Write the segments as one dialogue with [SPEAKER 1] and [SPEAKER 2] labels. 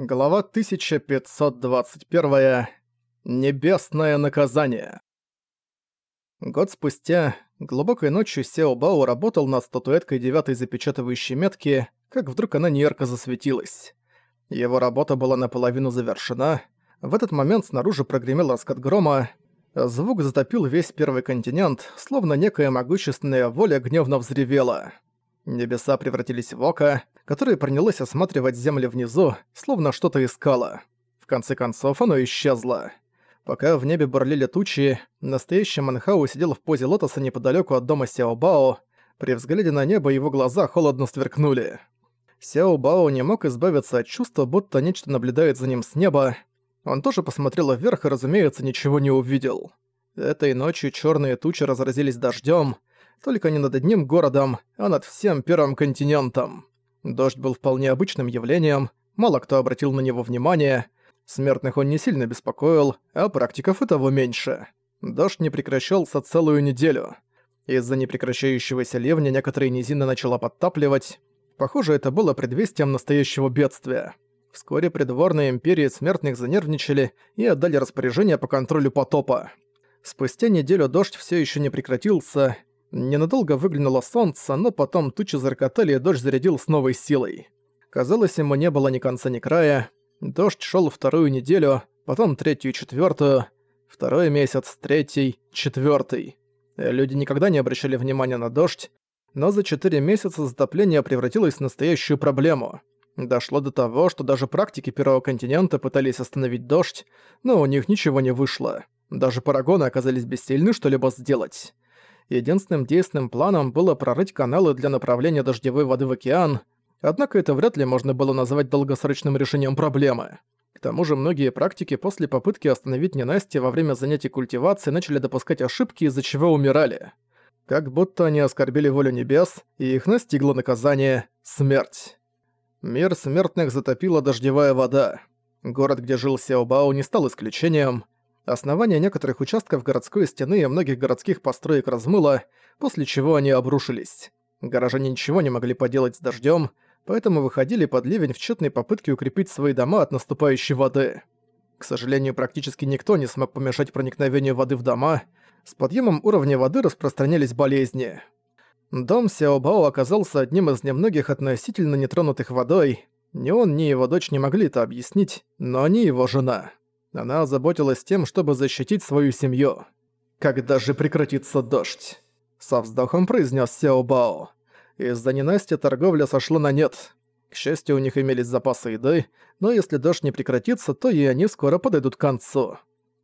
[SPEAKER 1] Глава 1521. Небесное наказание. Год спустя, глубокой ночью Сео Бао работал над статуэткой девятой запечатывающей метки, как вдруг она неярко засветилась. Его работа была наполовину завершена. В этот момент снаружи прогремел раскат грома. Звук затопил весь первый континент, словно некая могущественная воля гневно взревела. Небеса превратились в око, которое принялось осматривать земли внизу, словно что-то искало. В конце концов, оно исчезло. Пока в небе бурлили тучи, настоящий Манхау сидел в позе лотоса неподалеку от дома Сяобао. При взгляде на небо его глаза холодно сверкнули. Сяобао не мог избавиться от чувства, будто нечто наблюдает за ним с неба. Он тоже посмотрел вверх и, разумеется, ничего не увидел. Этой ночью черные тучи разразились дождем, только не над одним городом, а над всем Первым континентом. Дождь был вполне обычным явлением, мало кто обратил на него внимание, смертных он не сильно беспокоил, а практиков и того меньше. Дождь не прекращался целую неделю. Из-за непрекращающегося ливня некоторые низины начала подтапливать. Похоже, это было предвестием настоящего бедствия. Вскоре придворные империи смертных занервничали и отдали распоряжение по контролю потопа. Спустя неделю дождь все еще не прекратился, Ненадолго выглянуло солнце, но потом тучи зарокотали и дождь зарядил с новой силой. Казалось, ему не было ни конца, ни края. Дождь шел вторую неделю, потом третью и четвертую, второй месяц, третий, четвертый. Люди никогда не обращали внимания на дождь, но за четыре месяца затопление превратилось в настоящую проблему. Дошло до того, что даже практики Первого континента пытались остановить дождь, но у них ничего не вышло. Даже парагоны оказались бессильны что-либо сделать единственным действенным планом было прорыть каналы для направления дождевой воды в океан, однако это вряд ли можно было назвать долгосрочным решением проблемы. К тому же многие практики после попытки остановить ненастье во время занятий культивацией начали допускать ошибки, из-за чего умирали. Как будто они оскорбили волю небес, и их настигло наказание – смерть. Мир смертных затопила дождевая вода. Город, где жил Сяобао, не стал исключением – Основание некоторых участков городской стены и многих городских построек размыло, после чего они обрушились. Горожане ничего не могли поделать с дождем, поэтому выходили под ливень в тщетной попытке укрепить свои дома от наступающей воды. К сожалению, практически никто не смог помешать проникновению воды в дома. С подъемом уровня воды распространялись болезни. Дом Сяобао оказался одним из немногих относительно нетронутых водой. Ни он, ни его дочь не могли это объяснить, но они его жена. Она озаботилась тем, чтобы защитить свою семью. «Когда же прекратится дождь?» Со вздохом произнес Сяо Бао. Из-за ненастья торговля сошла на нет. К счастью, у них имелись запасы еды, но если дождь не прекратится, то и они скоро подойдут к концу.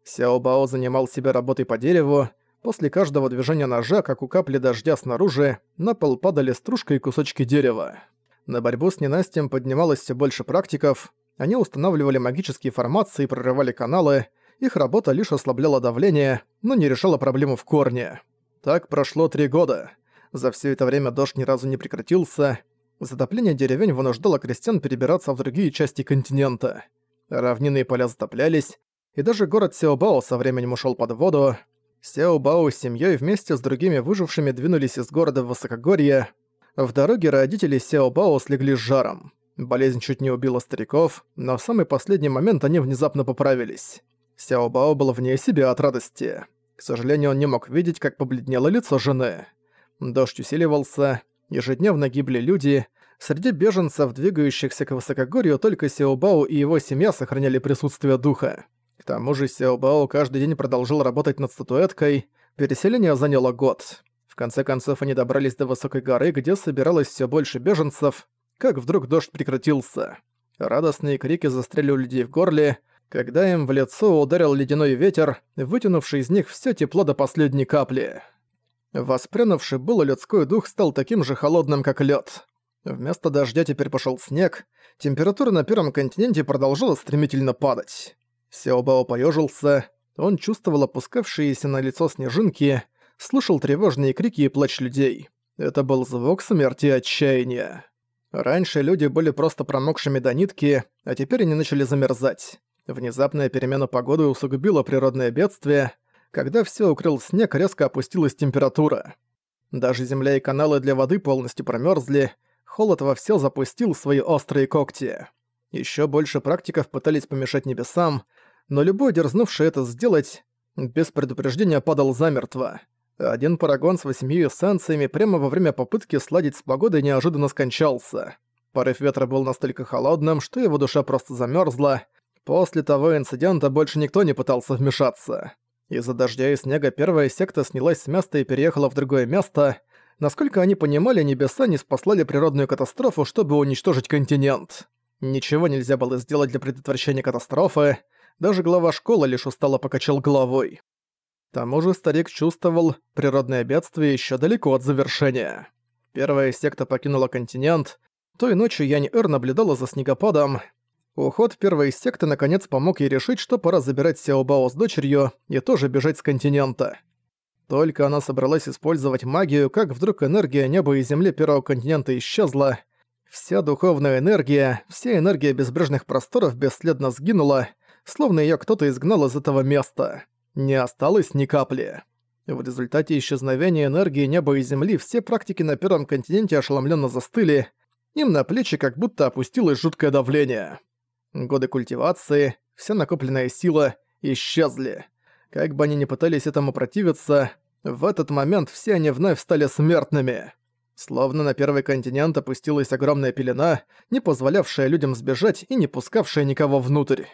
[SPEAKER 1] Сяо Бао занимал себя работой по дереву. После каждого движения ножа, как у капли дождя снаружи, на пол падали стружка и кусочки дерева. На борьбу с ненастьем поднималось все больше практиков, они устанавливали магические формации и прорывали каналы, их работа лишь ослабляла давление, но не решала проблему в корне. Так прошло три года. За все это время дождь ни разу не прекратился. Затопление деревень вынуждало крестьян перебираться в другие части континента. Равнины и поля затоплялись, и даже город Сеобао со временем ушел под воду. Сеобао с семьей вместе с другими выжившими двинулись из города в высокогорье. В дороге родители Сеобао слегли с жаром. Болезнь чуть не убила стариков, но в самый последний момент они внезапно поправились. Сяо Бао был вне себя от радости. К сожалению, он не мог видеть, как побледнело лицо жены. Дождь усиливался, ежедневно гибли люди. Среди беженцев, двигающихся к высокогорью, только Сяо Бао и его семья сохраняли присутствие духа. К тому же Сяо Бао каждый день продолжил работать над статуэткой. Переселение заняло год. В конце концов они добрались до высокой горы, где собиралось все больше беженцев, как вдруг дождь прекратился. Радостные крики застряли у людей в горле, когда им в лицо ударил ледяной ветер, вытянувший из них все тепло до последней капли. Воспрянувший было людской дух стал таким же холодным, как лед. Вместо дождя теперь пошел снег, температура на Первом континенте продолжала стремительно падать. Сяобао поежился, он чувствовал опускавшиеся на лицо снежинки, слышал тревожные крики и плач людей. Это был звук смерти и отчаяния. Раньше люди были просто промокшими до нитки, а теперь они начали замерзать. Внезапная перемена погоды усугубила природное бедствие. Когда все укрыл снег, резко опустилась температура. Даже земля и каналы для воды полностью промерзли, холод во все запустил свои острые когти. Еще больше практиков пытались помешать небесам, но любой дерзнувший это сделать, без предупреждения падал замертво. Один парагон с восьмью эссенциями прямо во время попытки сладить с погодой неожиданно скончался. Порыв ветра был настолько холодным, что его душа просто замерзла. После того инцидента больше никто не пытался вмешаться. Из-за дождя и снега первая секта снялась с места и переехала в другое место. Насколько они понимали, небеса не спаслали природную катастрофу, чтобы уничтожить континент. Ничего нельзя было сделать для предотвращения катастрофы. Даже глава школы лишь устало покачал головой. К тому же старик чувствовал, природное бедствие еще далеко от завершения. Первая секта покинула континент. Той ночью Янь-Эр наблюдала за снегопадом. Уход первой секты наконец помог ей решить, что пора забирать Сяобао с дочерью и тоже бежать с континента. Только она собралась использовать магию, как вдруг энергия неба и земли первого континента исчезла. Вся духовная энергия, вся энергия безбрежных просторов бесследно сгинула, словно её кто-то изгнал из этого места. Не осталось ни капли. В результате исчезновения энергии неба и земли все практики на Первом континенте ошеломленно застыли, им на плечи как будто опустилось жуткое давление. Годы культивации, вся накопленная сила исчезли. Как бы они ни пытались этому противиться, в этот момент все они вновь стали смертными. Словно на первый континент опустилась огромная пелена, не позволявшая людям сбежать и не пускавшая никого внутрь.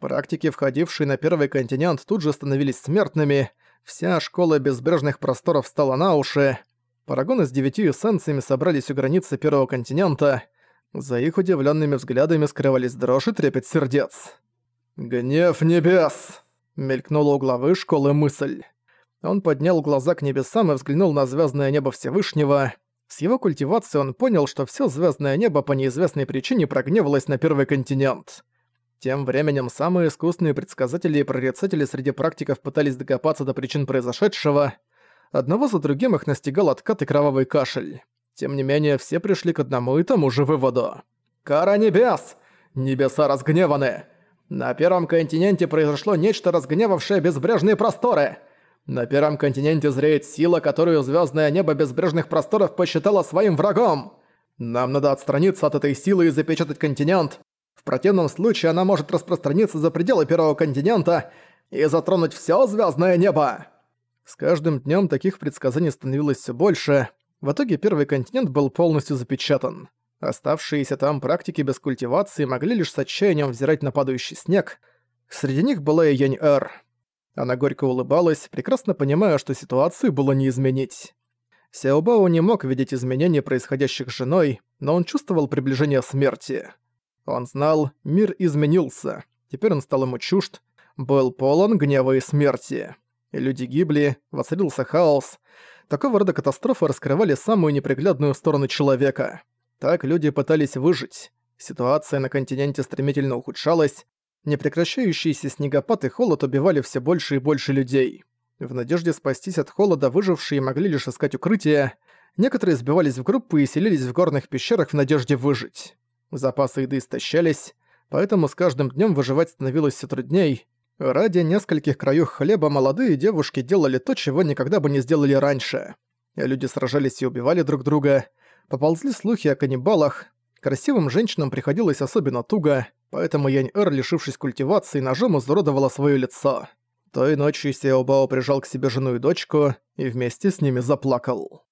[SPEAKER 1] Практики, входившие на первый континент, тут же становились смертными, вся школа безбрежных просторов стала на уши, парагоны с девятью эссенциями собрались у границы первого континента — за их удивленными взглядами скрывались дрожь и трепет сердец. «Гнев небес!» — мелькнула у главы школы мысль. Он поднял глаза к небесам и взглянул на звездное небо Всевышнего. С его культивацией он понял, что все звездное небо по неизвестной причине прогневалось на Первый континент. Тем временем самые искусные предсказатели и прорицатели среди практиков пытались докопаться до причин произошедшего. Одного за другим их настигал откат и кровавый кашель. Тем не менее, все пришли к одному и тому же выводу. «Кара небес! Небеса разгневаны! На Первом континенте произошло нечто, разгневавшее безбрежные просторы!» На Первом континенте зреет сила, которую звездное небо безбрежных просторов посчитало своим врагом. Нам надо отстраниться от этой силы и запечатать континент. В противном случае она может распространиться за пределы Первого континента и затронуть все звездное небо. С каждым днем таких предсказаний становилось все больше. В итоге первый континент был полностью запечатан. Оставшиеся там практики без культивации могли лишь с отчаянием взирать на падающий снег. Среди них была и Янь-Эр. Она горько улыбалась, прекрасно понимая, что ситуацию было не изменить. Сяобао не мог видеть изменений, происходящих с женой, но он чувствовал приближение смерти. Он знал, мир изменился. Теперь он стал ему чужд, был полон гнева и смерти. люди гибли, воцарился хаос, Такого рода катастрофы раскрывали самую неприглядную сторону человека. Так люди пытались выжить. Ситуация на континенте стремительно ухудшалась, непрекращающиеся снегопад и холод убивали все больше и больше людей. В надежде спастись от холода выжившие могли лишь искать укрытие, некоторые сбивались в группы и селились в горных пещерах в надежде выжить. Запасы еды истощались, поэтому с каждым днем выживать становилось все трудней, Ради нескольких краёв хлеба молодые девушки делали то, чего никогда бы не сделали раньше. Люди сражались и убивали друг друга. Поползли слухи о каннибалах. Красивым женщинам приходилось особенно туго, поэтому Янь-Эр, лишившись культивации, ножом изуродовала своё лицо. Той ночью Сяобао прижал к себе жену и дочку и вместе с ними заплакал.